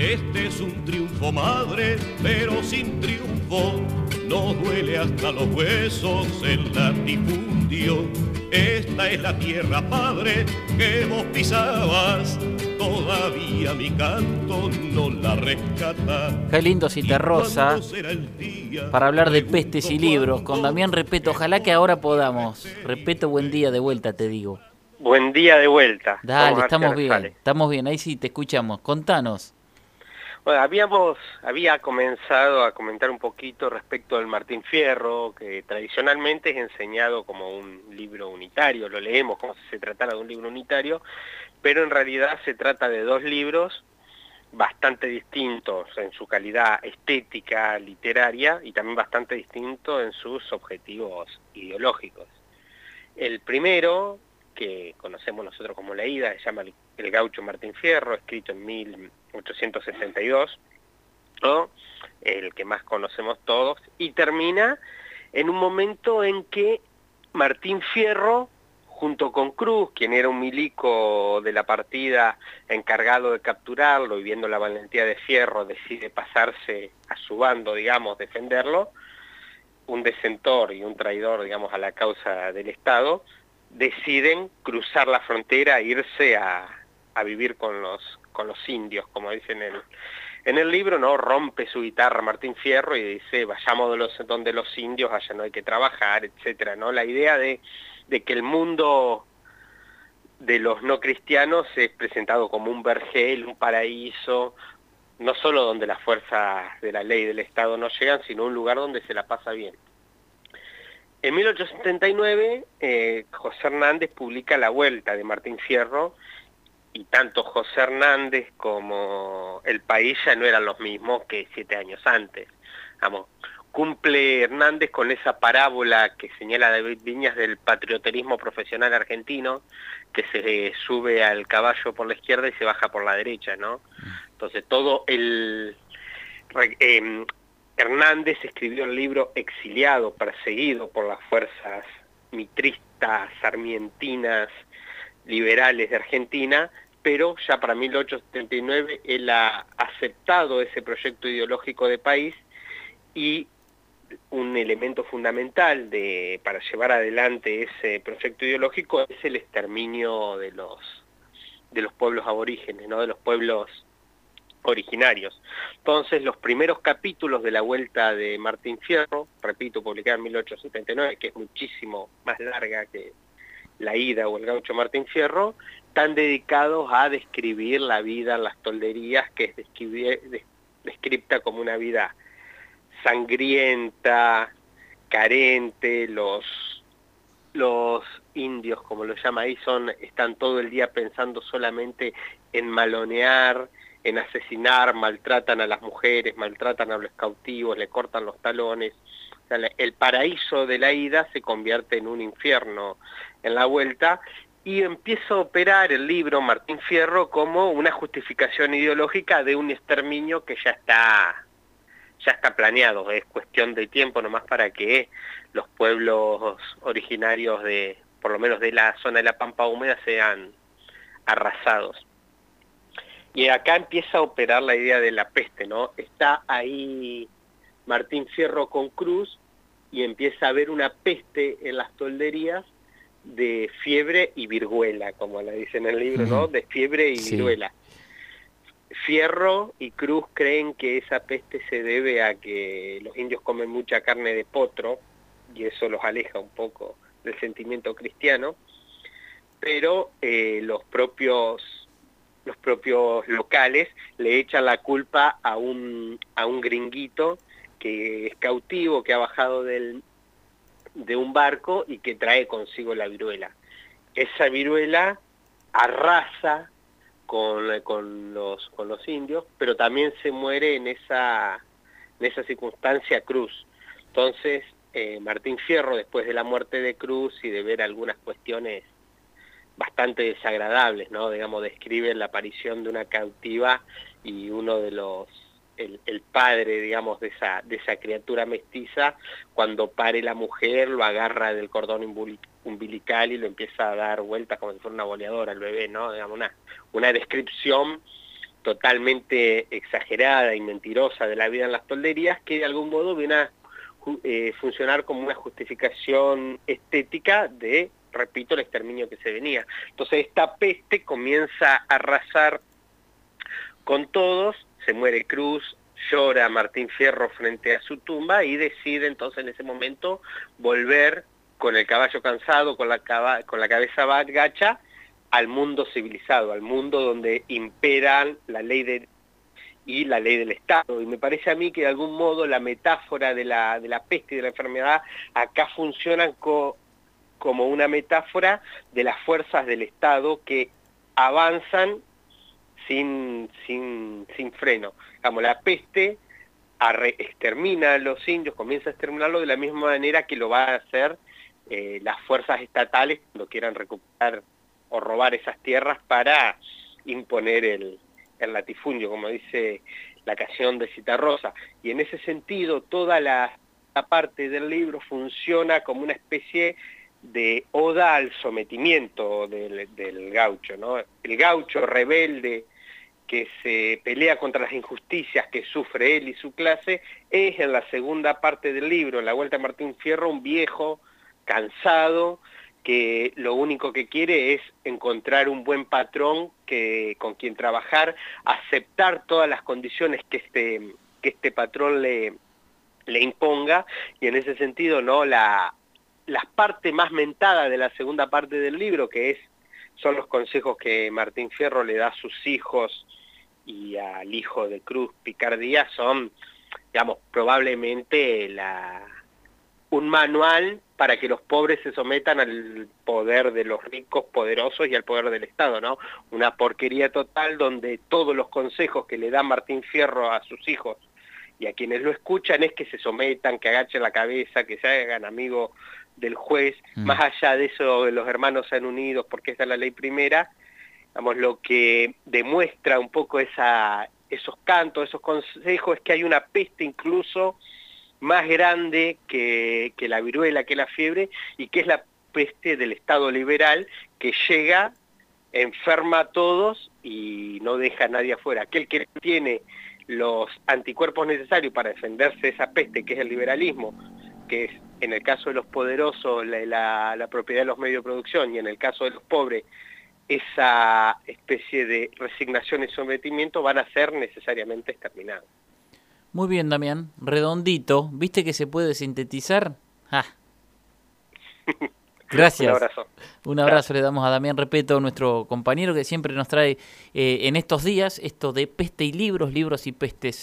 Este es un triunfo madre, pero sin triunfo. No duele hasta los huesos el latifundio. Esta es la tierra padre que vos pisabas. Todavía mi canto no la rescata. Qué lindo Rosa para hablar de pestes y libros con Damián Repeto. Ojalá que ahora podamos. Repeto, buen día de vuelta, te digo. Buen día de vuelta. Dale, estamos bien, estamos bien, ahí sí te escuchamos. Contanos. Bueno, habíamos, había comenzado a comentar un poquito respecto del Martín Fierro, que tradicionalmente es enseñado como un libro unitario, lo leemos como si se tratara de un libro unitario, pero en realidad se trata de dos libros bastante distintos en su calidad estética, literaria, y también bastante distintos en sus objetivos ideológicos. El primero, que conocemos nosotros como La Ida, se llama El gaucho Martín Fierro, escrito en 1862, el que más conocemos todos, y termina en un momento en que Martín Fierro, junto con Cruz, quien era un milico de la partida encargado de capturarlo y viendo la valentía de Fierro, decide pasarse a su bando, digamos, defenderlo, un desentor y un traidor, digamos, a la causa del Estado, deciden cruzar la frontera e irse a, vivir con los, con los indios, como dice en el, en el libro, ¿no? Rompe su guitarra Martín Fierro y dice, vayamos de los, donde los indios, allá no hay que trabajar, etcétera, ¿no? La idea de, de que el mundo de los no cristianos es presentado como un vergel, un paraíso, no solo donde las fuerzas de la ley del Estado no llegan, sino un lugar donde se la pasa bien. En 1879, eh, José Hernández publica La Vuelta de Martín Fierro, y tanto José Hernández como El País ya no eran los mismos que siete años antes. Vamos, cumple Hernández con esa parábola que señala David Viñas del patrioterismo profesional argentino, que se sube al caballo por la izquierda y se baja por la derecha, ¿no? Entonces todo el... Em, Hernández escribió el libro Exiliado, perseguido por las fuerzas mitristas, sarmientinas, liberales de Argentina, pero ya para 1879 él ha aceptado ese proyecto ideológico de país y un elemento fundamental de, para llevar adelante ese proyecto ideológico es el exterminio de los, de los pueblos aborígenes, ¿no? de los pueblos originarios. Entonces, los primeros capítulos de la vuelta de Martín Fierro, repito, publicada en 1879, que es muchísimo más larga que la ida o el gaucho Martín Fierro, están dedicados a describir la vida en las tolderías, que es descripta como una vida sangrienta, carente, los, los indios, como lo llama ahí, son, están todo el día pensando solamente en malonear, en asesinar, maltratan a las mujeres, maltratan a los cautivos, le cortan los talones. el paraíso de la ida se convierte en un infierno en la vuelta y empieza a operar el libro Martín Fierro como una justificación ideológica de un exterminio que ya está ya está planeado, es cuestión de tiempo nomás para que los pueblos originarios de, por lo menos de la zona de la Pampa Húmeda, sean arrasados. Y acá empieza a operar la idea de la peste, ¿no? Está ahí Martín Fierro con Cruz y empieza a haber una peste en las tolderías de fiebre y viruela, como la dice en el libro, ¿no? De fiebre y viruela. Fierro y Cruz creen que esa peste se debe a que los indios comen mucha carne de potro y eso los aleja un poco del sentimiento cristiano, pero eh, los propios los propios locales le echan la culpa a un, a un gringuito que es cautivo, que ha bajado del, de un barco y que trae consigo la viruela. Esa viruela arrasa con, con, los, con los indios, pero también se muere en esa, en esa circunstancia Cruz. Entonces, eh, Martín Fierro, después de la muerte de Cruz y de ver algunas cuestiones bastante desagradables, ¿no? Digamos, describen la aparición de una cautiva y uno de los, el, padre, digamos, de esa, de esa criatura mestiza, cuando pare la mujer, lo agarra del cordón umbilical y lo empieza a dar vueltas como si fuera una boleadora al bebé, ¿no? Digamos, una, una descripción totalmente exagerada y mentirosa de la vida en las tolderías que de algún modo viene a eh, funcionar como una justificación estética de, repito, el exterminio que se venía. Entonces esta peste comienza a arrasar con todos, se muere Cruz, llora Martín Fierro frente a su tumba y decide entonces en ese momento volver con el caballo cansado, con la, con la cabeza gacha, al mundo civilizado, al mundo donde imperan la ley de y la ley del Estado. Y me parece a mí que de algún modo la metáfora de la, de la peste y de la enfermedad acá funcionan como una metáfora de las fuerzas del Estado que avanzan sin, sin, sin freno. Digamos, la peste extermina a los indios, comienza a exterminarlo de la misma manera que lo va a hacer eh, las fuerzas estatales cuando quieran recuperar o robar esas tierras para imponer el, el latifundio, como dice la canción de Citarrosa. Y en ese sentido, toda la, parte del libro funciona como una especie de oda al sometimiento del, del, gaucho, ¿no? El gaucho rebelde que se pelea contra las injusticias que sufre él y su clase, es en la segunda parte del libro, en la Vuelta a Martín Fierro, un viejo cansado, que lo único que quiere es encontrar un buen patrón que, con quien trabajar, aceptar todas las condiciones que este, que este patrón le, le imponga, y en ese sentido, ¿no? La, la parte más mentada de la segunda parte del libro, que es, son los consejos que Martín Fierro le da a sus hijos y al hijo de Cruz Picardía, son, digamos, probablemente la, un manual para que los pobres se sometan al poder de los ricos poderosos y al poder del Estado, ¿no? Una porquería total donde todos los consejos que le da Martín Fierro a sus hijos y a quienes lo escuchan es que se sometan, que agachen la cabeza, que se hagan amigos del juez, mm. más allá de eso los hermanos sean unidos porque esta es la ley primera, digamos, lo que demuestra un poco esa, esos cantos, esos consejos, es que hay una peste incluso más grande que, la viruela, que la fiebre, y que es la peste del Estado liberal que llega, enferma a todos y no deja a nadie afuera. Aquel que tiene los anticuerpos necesarios para defenderse de esa peste, que es el liberalismo, que es en el caso de los poderosos la, la propiedad de los medios de producción y en el caso de los pobres esa especie de resignación y sometimiento van a ser necesariamente exterminados. Muy bien, Damián. Redondito. ¿Viste que se puede sintetizar? Gracias. Un abrazo. Un abrazo le damos a Damián Repeto, nuestro compañero que siempre nos trae eh, en estos días esto de peste y libros, libros y pestes